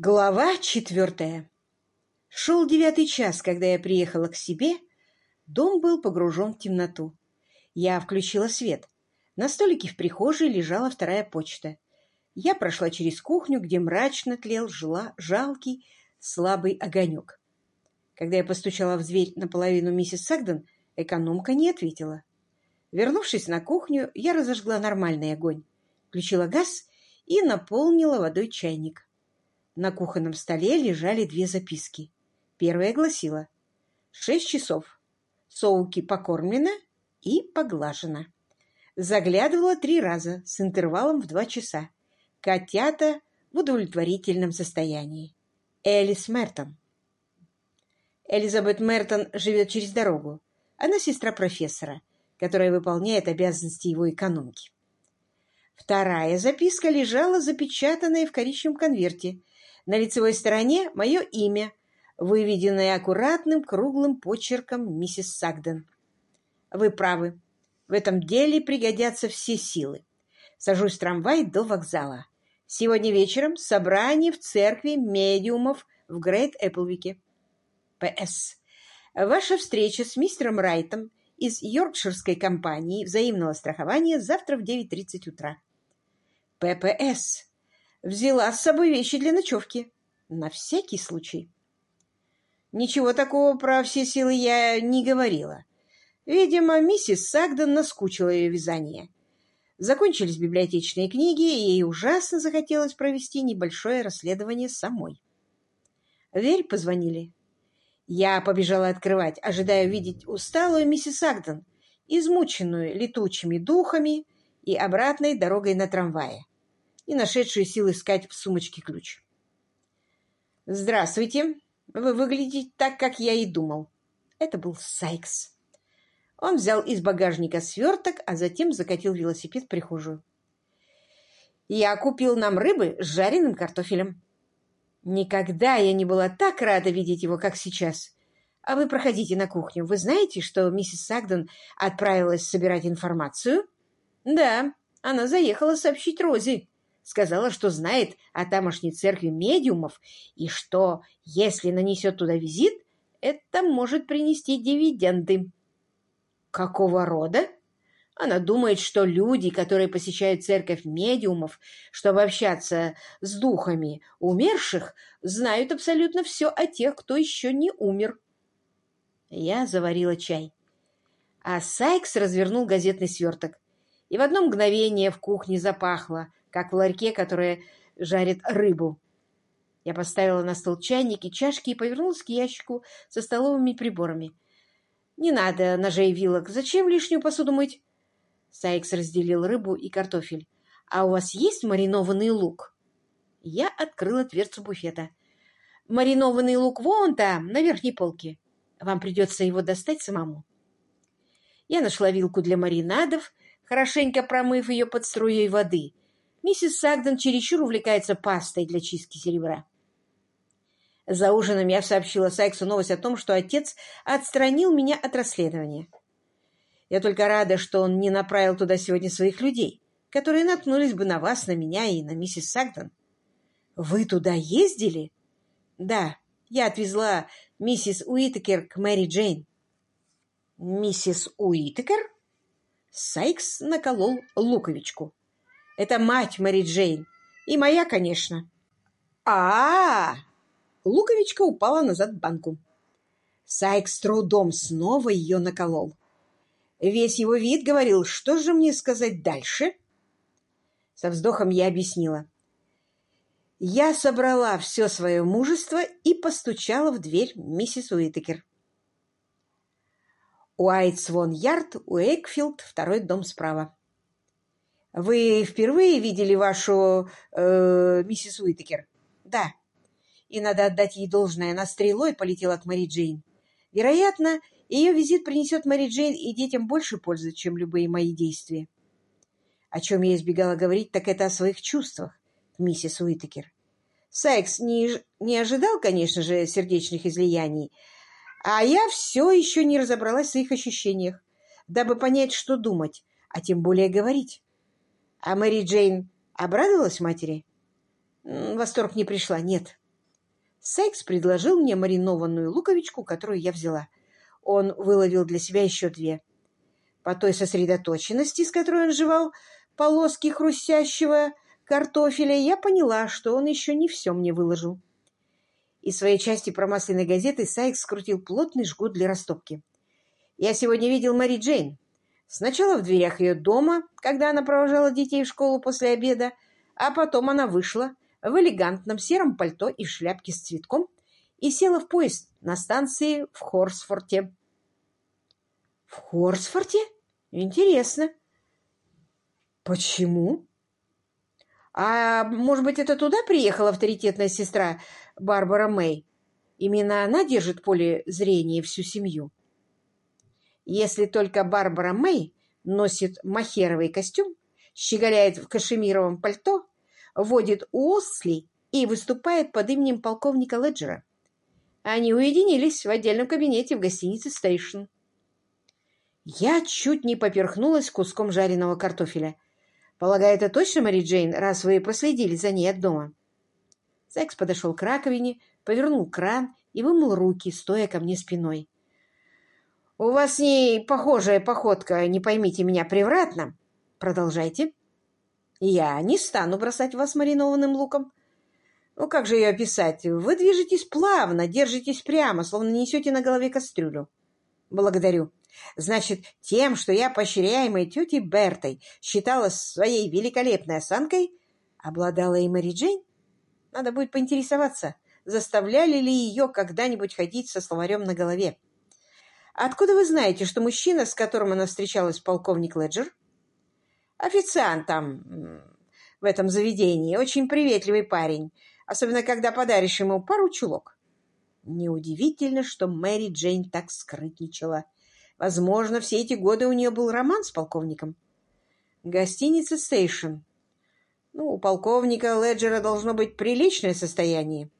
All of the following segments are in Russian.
Глава четвертая. Шел девятый час, когда я приехала к себе. Дом был погружен в темноту. Я включила свет. На столике в прихожей лежала вторая почта. Я прошла через кухню, где мрачно тлел жила, жалкий, слабый огонек. Когда я постучала в дверь наполовину миссис Сагден, экономка не ответила. Вернувшись на кухню, я разожгла нормальный огонь, включила газ и наполнила водой чайник. На кухонном столе лежали две записки. Первая гласила «Шесть часов. Соуки покормлена и поглажена». Заглядывала три раза с интервалом в два часа. Котята в удовлетворительном состоянии. Элис Мертон. Элизабет Мертон живет через дорогу. Она сестра профессора, которая выполняет обязанности его экономки. Вторая записка лежала запечатанная в коричневом конверте на лицевой стороне мое имя, выведенное аккуратным круглым почерком миссис Сагден. Вы правы. В этом деле пригодятся все силы. Сажусь в трамвай до вокзала. Сегодня вечером собрание в церкви медиумов в Грейт Эпплвике. P.S. Ваша встреча с мистером Райтом из Йоркширской компании взаимного страхования завтра в 9.30 утра. P.P.S взяла с собой вещи для ночевки. На всякий случай. Ничего такого про все силы я не говорила. Видимо, миссис Сагден наскучила ее вязание. Закончились библиотечные книги, и ей ужасно захотелось провести небольшое расследование самой. В позвонили. Я побежала открывать, ожидая увидеть усталую миссис Сагден, измученную летучими духами и обратной дорогой на трамвае и нашедшую силы искать в сумочке ключ. «Здравствуйте! Вы выглядите так, как я и думал». Это был Сайкс. Он взял из багажника сверток, а затем закатил велосипед в прихожую. «Я купил нам рыбы с жареным картофелем». Никогда я не была так рада видеть его, как сейчас. А вы проходите на кухню. Вы знаете, что миссис Сагден отправилась собирать информацию? Да, она заехала сообщить Розе сказала, что знает о тамошней церкви медиумов и что, если нанесет туда визит, это может принести дивиденды. Какого рода? Она думает, что люди, которые посещают церковь медиумов, чтобы общаться с духами умерших, знают абсолютно все о тех, кто еще не умер. Я заварила чай. А Сайкс развернул газетный сверток. И в одно мгновение в кухне запахло как в ларьке, которая жарит рыбу. Я поставила на стол чайник и чашки и повернулась к ящику со столовыми приборами. «Не надо ножей и вилок. Зачем лишнюю посуду мыть?» Сайкс разделил рыбу и картофель. «А у вас есть маринованный лук?» Я открыла дверцу буфета. «Маринованный лук вон там, на верхней полке. Вам придется его достать самому». Я нашла вилку для маринадов, хорошенько промыв ее под струей воды — Миссис Сагден чересчур увлекается пастой для чистки серебра. За ужином я сообщила Сайксу новость о том, что отец отстранил меня от расследования. Я только рада, что он не направил туда сегодня своих людей, которые наткнулись бы на вас, на меня и на миссис Сагден. Вы туда ездили? Да, я отвезла миссис Уитакер к Мэри Джейн. Миссис Уитакер? Сайкс наколол луковичку. Это мать Мэри Джейн. И моя, конечно. а, -а, -а Луковичка упала назад в банку. Сайк с трудом снова ее наколол. Весь его вид говорил, что же мне сказать дальше? Со вздохом я объяснила. Я собрала все свое мужество и постучала в дверь миссис Уитакер. Уайтсвон Ярд, Уэйкфилд, второй дом справа. Вы впервые видели вашу э, миссис Уитакер? Да. И надо отдать ей должное, она стрелой полетела от Мэри Джейн. Вероятно, ее визит принесет Мэри Джейн и детям больше пользы, чем любые мои действия. О чем я избегала говорить, так это о своих чувствах, миссис Уитакер. Сайкс не, не ожидал, конечно же, сердечных излияний, а я все еще не разобралась в своих ощущениях, дабы понять, что думать, а тем более говорить. А Мэри Джейн обрадовалась матери? Восторг не пришла, нет. Сайкс предложил мне маринованную луковичку, которую я взяла. Он выловил для себя еще две. По той сосредоточенности, с которой он жевал полоски хрустящего картофеля, я поняла, что он еще не все мне выложил. Из своей части промасленной газеты Сайкс скрутил плотный жгут для растопки. «Я сегодня видел Мэри Джейн. Сначала в дверях ее дома, когда она провожала детей в школу после обеда, а потом она вышла в элегантном сером пальто и шляпке с цветком и села в поезд на станции в Хорсфорте. В Хорсфорте? Интересно. Почему? А может быть, это туда приехала авторитетная сестра Барбара Мэй? Именно она держит поле зрения всю семью. Если только Барбара Мэй носит махеровый костюм, щеголяет в кашемировом пальто, водит Уосли и выступает под именем полковника Леджера. Они уединились в отдельном кабинете в гостинице «Стейшн». Я чуть не поперхнулась куском жареного картофеля. Полагаю, это точно Мэри Джейн, раз вы проследили за ней от дома? Секс подошел к раковине, повернул кран и вымыл руки, стоя ко мне спиной. «У вас с ней похожая походка, не поймите меня превратно. Продолжайте». Я не стану бросать вас маринованным луком. Ну, как же ее описать? Вы движетесь плавно, держитесь прямо, словно несете на голове кастрюлю. Благодарю. Значит, тем, что я, поощряемой тетей Бертой, считала своей великолепной осанкой, обладала и Мэри Джейн? Надо будет поинтересоваться, заставляли ли ее когда-нибудь ходить со словарем на голове. Откуда вы знаете, что мужчина, с которым она встречалась, полковник Леджер? Официант там в этом заведении очень приветливый парень, особенно когда подаришь ему пару чулок. Неудивительно, что Мэри Джейн так скрытничала. Возможно, все эти годы у нее был роман с полковником. Гостиница «Стейшн». Ну, у полковника Леджера должно быть приличное состояние.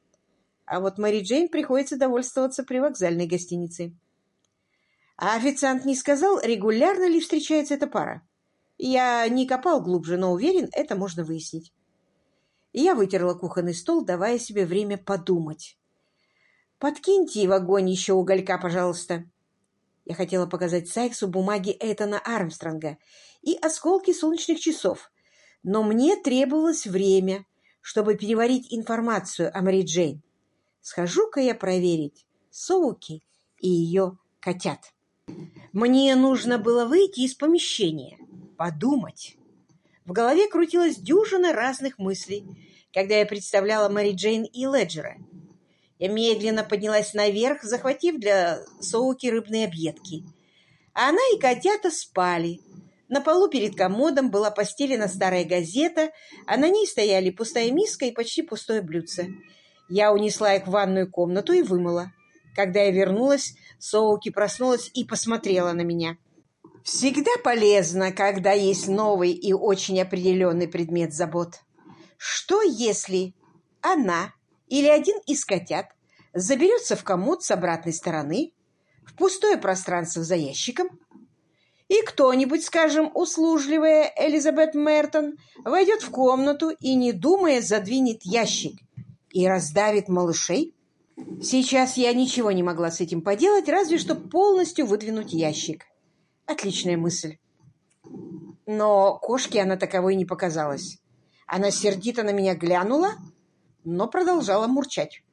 А вот Мэри Джейн приходится довольствоваться при вокзальной гостинице. А официант не сказал, регулярно ли встречается эта пара. Я не копал глубже, но уверен, это можно выяснить. Я вытерла кухонный стол, давая себе время подумать. «Подкиньте в огонь еще уголька, пожалуйста». Я хотела показать Сайксу бумаги Этана Армстронга и осколки солнечных часов, но мне требовалось время, чтобы переварить информацию о Мэри Джейн. Схожу-ка я проверить Соуки и ее котят. Мне нужно было выйти из помещения подумать. В голове крутилась дюжина разных мыслей, когда я представляла Мэри Джейн и Леджера. Я медленно поднялась наверх, захватив для Соуки рыбные объедки. А она и котята спали. На полу перед комодом была постелена старая газета, а на ней стояли пустая миска и почти пустое блюдце. Я унесла их в ванную комнату и вымыла. Когда я вернулась, Соуки проснулась и посмотрела на меня. Всегда полезно, когда есть новый и очень определенный предмет забот. Что если она или один из котят заберется в комод с обратной стороны, в пустое пространство за ящиком, и кто-нибудь, скажем, услужливая Элизабет Мертон, войдет в комнату и, не думая, задвинет ящик и раздавит малышей? Сейчас я ничего не могла с этим поделать, разве что полностью выдвинуть ящик. Отличная мысль. Но кошке она таковой не показалась. Она сердито на меня глянула, но продолжала мурчать.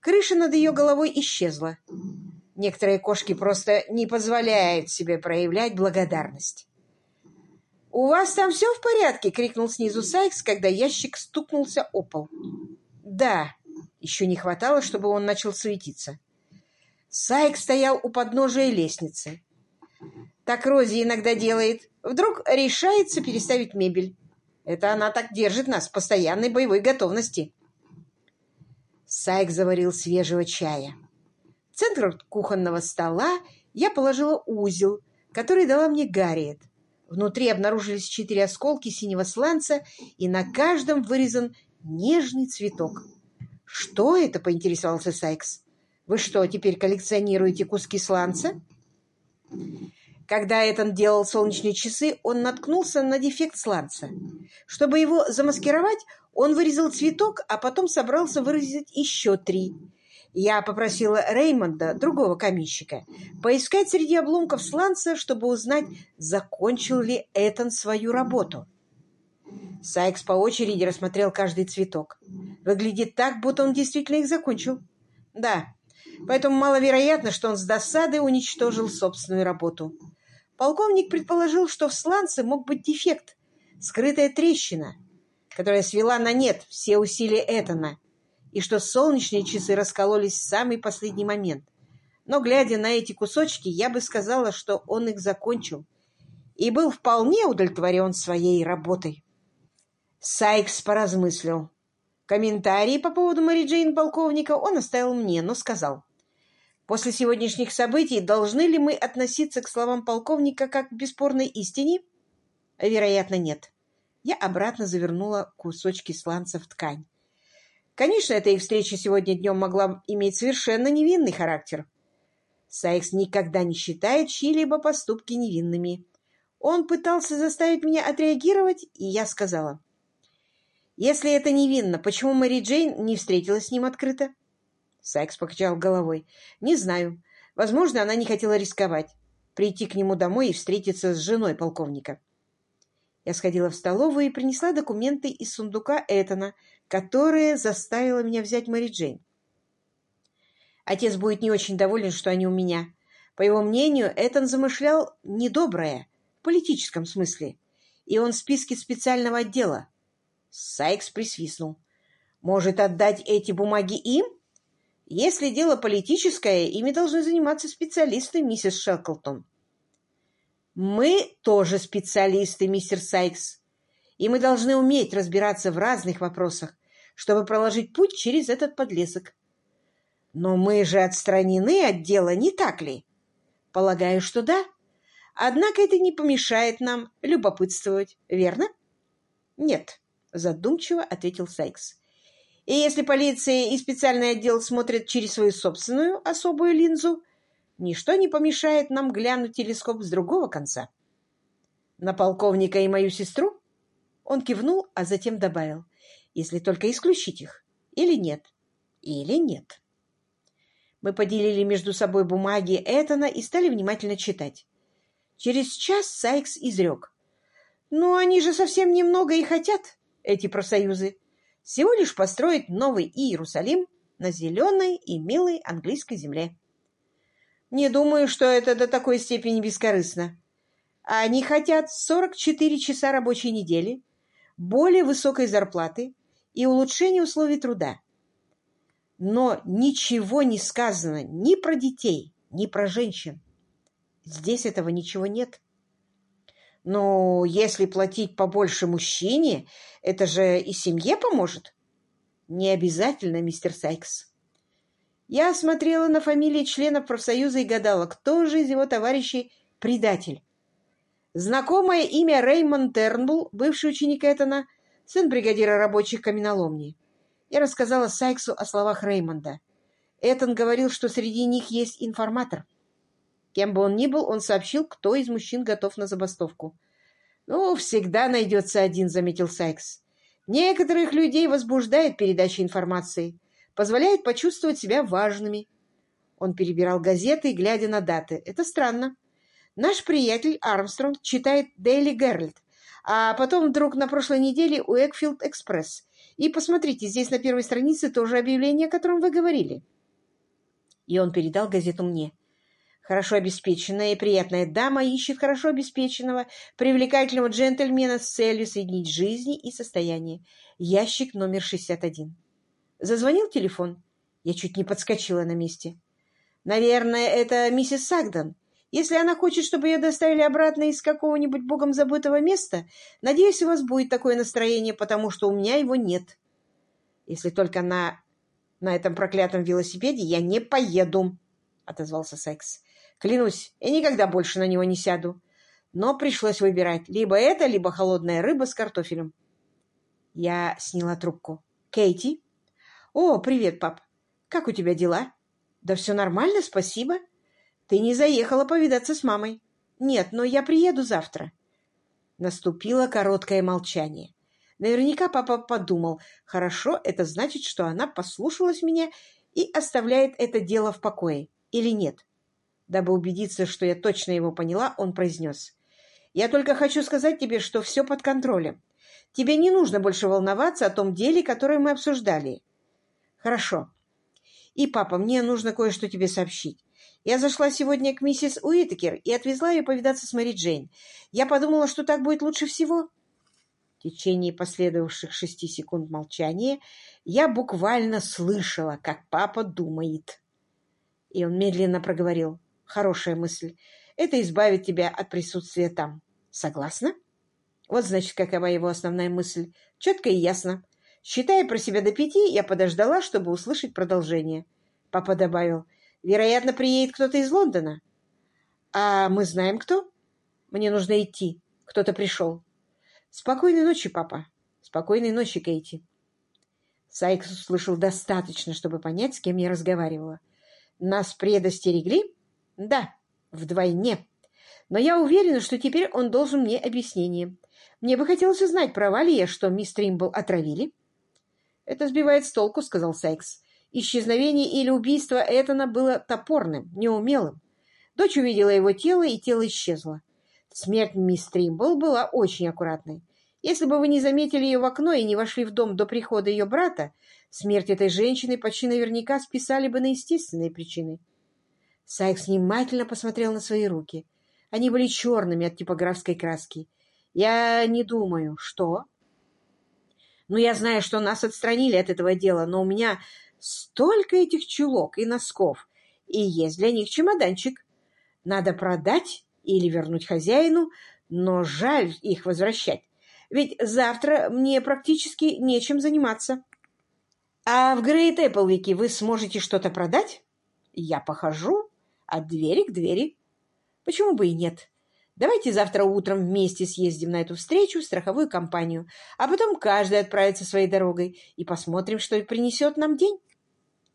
Крыша над ее головой исчезла. Некоторые кошки просто не позволяют себе проявлять благодарность. «У вас там все в порядке?» — крикнул снизу Сайкс, когда ящик стукнулся о пол. «Да». Еще не хватало, чтобы он начал суетиться. Сайкс стоял у подножия лестницы. Так Рози иногда делает. Вдруг решается переставить мебель. Это она так держит нас в постоянной боевой готовности. Сайк заварил свежего чая. В центр кухонного стола я положила узел, который дала мне Гарриет. Внутри обнаружились четыре осколки синего сланца, и на каждом вырезан нежный цветок. «Что это?» — поинтересовался Сайкс. «Вы что, теперь коллекционируете куски сланца?» Когда Этан делал солнечные часы, он наткнулся на дефект сланца. Чтобы его замаскировать, Он вырезал цветок, а потом собрался вырезать еще три. Я попросила Реймонда, другого каменщика, поискать среди обломков сланца, чтобы узнать, закончил ли Этан свою работу. Сайкс по очереди рассмотрел каждый цветок. Выглядит так, будто он действительно их закончил. Да, поэтому маловероятно, что он с досады уничтожил собственную работу. Полковник предположил, что в сланце мог быть дефект, скрытая трещина, которая свела на нет все усилия Этана, и что солнечные часы раскололись в самый последний момент. Но, глядя на эти кусочки, я бы сказала, что он их закончил и был вполне удовлетворен своей работой. Сайкс поразмыслил. Комментарии по поводу Мэри Джейн полковника он оставил мне, но сказал. После сегодняшних событий должны ли мы относиться к словам полковника как к бесспорной истине? Вероятно, нет. Я обратно завернула кусочки сланца в ткань. Конечно, эта их встреча сегодня днем могла иметь совершенно невинный характер. Сайкс никогда не считает чьи-либо поступки невинными. Он пытался заставить меня отреагировать, и я сказала. «Если это невинно, почему Мэри Джейн не встретилась с ним открыто?» Сайкс покачал головой. «Не знаю. Возможно, она не хотела рисковать. Прийти к нему домой и встретиться с женой полковника». Я сходила в столовую и принесла документы из сундука Этана, которые заставила меня взять Мэри Джейн. Отец будет не очень доволен, что они у меня. По его мнению, Этан замышлял недоброе, в политическом смысле, и он в списке специального отдела. Сайкс присвистнул. «Может, отдать эти бумаги им? Если дело политическое, ими должны заниматься специалисты, миссис Шеклтон». Мы тоже специалисты, мистер Сайкс, и мы должны уметь разбираться в разных вопросах, чтобы проложить путь через этот подлесок. Но мы же отстранены от дела, не так ли? Полагаю, что да. Однако это не помешает нам любопытствовать, верно? Нет, задумчиво ответил Сайкс. И если полиция и специальный отдел смотрят через свою собственную особую линзу, ничто не помешает нам глянуть телескоп с другого конца. На полковника и мою сестру? Он кивнул, а затем добавил, если только исключить их. Или нет? Или нет? Мы поделили между собой бумаги Этана и стали внимательно читать. Через час Сайкс изрек. «Ну, они же совсем немного и хотят, эти профсоюзы. Всего лишь построить новый Иерусалим на зеленой и милой английской земле». Не думаю, что это до такой степени бескорыстно. Они хотят 44 часа рабочей недели, более высокой зарплаты и улучшения условий труда. Но ничего не сказано ни про детей, ни про женщин. Здесь этого ничего нет. Но если платить побольше мужчине, это же и семье поможет. Не обязательно, мистер Сайкс. Я смотрела на фамилии членов профсоюза и гадала, кто же из его товарищей предатель. Знакомое имя Реймонд Тернбул, бывший ученик Этана, сын бригадира рабочих каменоломни. Я рассказала Сайксу о словах Реймонда. Этон говорил, что среди них есть информатор. Кем бы он ни был, он сообщил, кто из мужчин готов на забастовку. «Ну, всегда найдется один», — заметил Сайкс. «Некоторых людей возбуждает передача информации позволяет почувствовать себя важными. Он перебирал газеты, глядя на даты. Это странно. Наш приятель Армстронг читает Daily Herald, а потом вдруг на прошлой неделе у Экфилд Экспресс. И посмотрите, здесь на первой странице тоже объявление, о котором вы говорили. И он передал газету мне. Хорошо обеспеченная и приятная дама ищет хорошо обеспеченного, привлекательного джентльмена с целью соединить жизни и состояние. Ящик номер 61. Зазвонил телефон. Я чуть не подскочила на месте. Наверное, это миссис Сагдон. Если она хочет, чтобы ее доставили обратно из какого-нибудь богом забытого места, надеюсь, у вас будет такое настроение, потому что у меня его нет. Если только на, на этом проклятом велосипеде я не поеду, — отозвался Секс. Клянусь, я никогда больше на него не сяду. Но пришлось выбирать либо это, либо холодная рыба с картофелем. Я сняла трубку. «Кейти?» «О, привет, пап! Как у тебя дела?» «Да все нормально, спасибо. Ты не заехала повидаться с мамой?» «Нет, но я приеду завтра». Наступило короткое молчание. Наверняка папа подумал, хорошо, это значит, что она послушалась меня и оставляет это дело в покое. Или нет? Дабы убедиться, что я точно его поняла, он произнес. «Я только хочу сказать тебе, что все под контролем. Тебе не нужно больше волноваться о том деле, которое мы обсуждали». «Хорошо. И, папа, мне нужно кое-что тебе сообщить. Я зашла сегодня к миссис Уитакер и отвезла ее повидаться с Мэри Джейн. Я подумала, что так будет лучше всего». В течение последовавших шести секунд молчания я буквально слышала, как папа думает. И он медленно проговорил. «Хорошая мысль. Это избавит тебя от присутствия там. Согласна?» Вот, значит, какова его основная мысль. Четко и ясно. Считая про себя до пяти, я подождала, чтобы услышать продолжение. Папа добавил. «Вероятно, приедет кто-то из Лондона». «А мы знаем, кто?» «Мне нужно идти. Кто-то пришел». «Спокойной ночи, папа. Спокойной ночи, Кейти». Сайкс услышал достаточно, чтобы понять, с кем я разговаривала. «Нас предостерегли?» «Да, вдвойне. Но я уверена, что теперь он должен мне объяснение. Мне бы хотелось узнать, права ли я, что мисс Тримбл отравили?» «Это сбивает с толку», — сказал Сайкс. «Исчезновение или убийство Этана было топорным, неумелым. Дочь увидела его тело, и тело исчезло. Смерть мисс Тримбл была очень аккуратной. Если бы вы не заметили ее в окно и не вошли в дом до прихода ее брата, смерть этой женщины почти наверняка списали бы на естественные причины. Сайкс внимательно посмотрел на свои руки. Они были черными от типографской краски. Я не думаю, что... Ну, я знаю, что нас отстранили от этого дела, но у меня столько этих чулок и носков, и есть для них чемоданчик. Надо продать или вернуть хозяину, но жаль их возвращать, ведь завтра мне практически нечем заниматься. А в Грейт Эпплвике вы сможете что-то продать? Я похожу от двери к двери. Почему бы и нет? Давайте завтра утром вместе съездим на эту встречу в страховую компанию, а потом каждый отправится своей дорогой и посмотрим, что принесет нам день.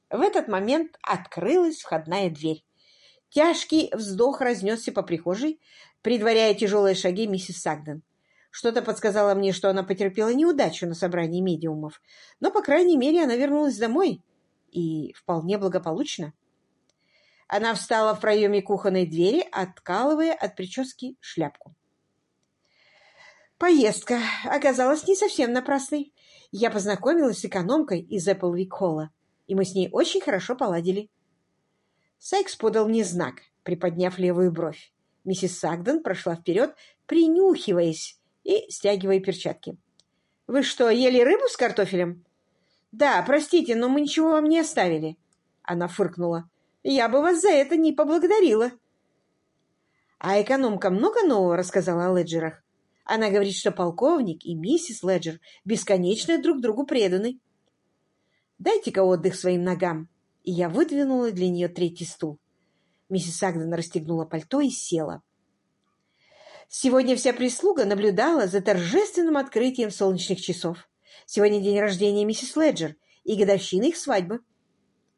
В этот момент открылась входная дверь. Тяжкий вздох разнесся по прихожей, предваряя тяжелые шаги миссис Сагден. Что-то подсказало мне, что она потерпела неудачу на собрании медиумов, но, по крайней мере, она вернулась домой, и вполне благополучно. Она встала в проеме кухонной двери, откалывая от прически шляпку. Поездка оказалась не совсем напрасной. Я познакомилась с экономкой из Эпплвик-Холла, и мы с ней очень хорошо поладили. Сайкс подал мне знак, приподняв левую бровь. Миссис Сагден прошла вперед, принюхиваясь и стягивая перчатки. «Вы что, ели рыбу с картофелем?» «Да, простите, но мы ничего вам не оставили». Она фыркнула. «Я бы вас за это не поблагодарила». «А экономка много нового рассказала о Леджерах? Она говорит, что полковник и миссис Леджер бесконечно друг другу преданы». «Дайте-ка отдых своим ногам и я выдвинула для нее третий стул. Миссис Агден расстегнула пальто и села. Сегодня вся прислуга наблюдала за торжественным открытием солнечных часов. Сегодня день рождения миссис Леджер и годовщина их свадьбы.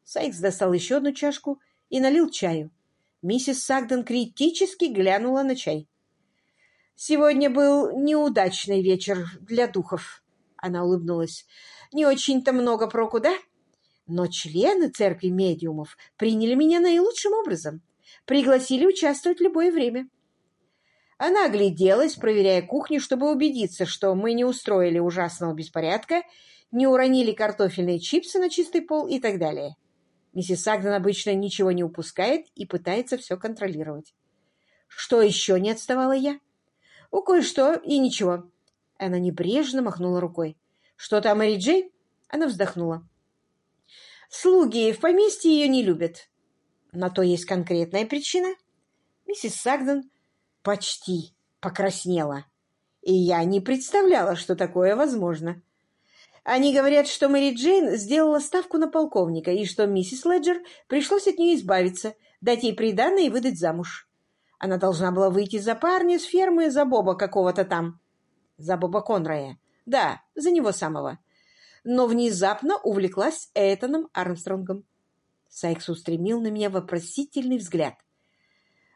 Сайкс достал еще одну чашку и налил чаю. Миссис Сагден критически глянула на чай. «Сегодня был неудачный вечер для духов», — она улыбнулась. «Не очень-то много проку, да?» Но члены церкви медиумов приняли меня наилучшим образом, пригласили участвовать в любое время. Она огляделась, проверяя кухню, чтобы убедиться, что мы не устроили ужасного беспорядка, не уронили картофельные чипсы на чистый пол и так далее. Миссис Сагден обычно ничего не упускает и пытается все контролировать. Что еще не отставала я? У кое-что и ничего. Она небрежно махнула рукой. Что-то о Мэри Джей? Она вздохнула. Слуги в поместье ее не любят. На то есть конкретная причина. Миссис Сагден почти покраснела, и я не представляла, что такое возможно. Они говорят, что Мэри Джейн сделала ставку на полковника, и что миссис Леджер пришлось от нее избавиться, дать ей приданное и выдать замуж. Она должна была выйти за парня с фермы за Боба какого-то там. За Боба Конрая. Да, за него самого но внезапно увлеклась Эйтоном Армстронгом. Сайкс устремил на меня вопросительный взгляд.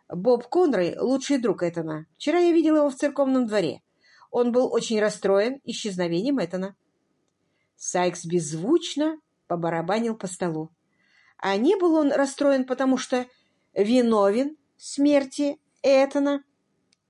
Боб Конрой — лучший друг Эйтона. Вчера я видел его в церковном дворе. он был очень расстроен исчезновением Этана. Сайкс беззвучно побарабанил по столу. А не был он расстроен, потому что виновен в смерти Этана?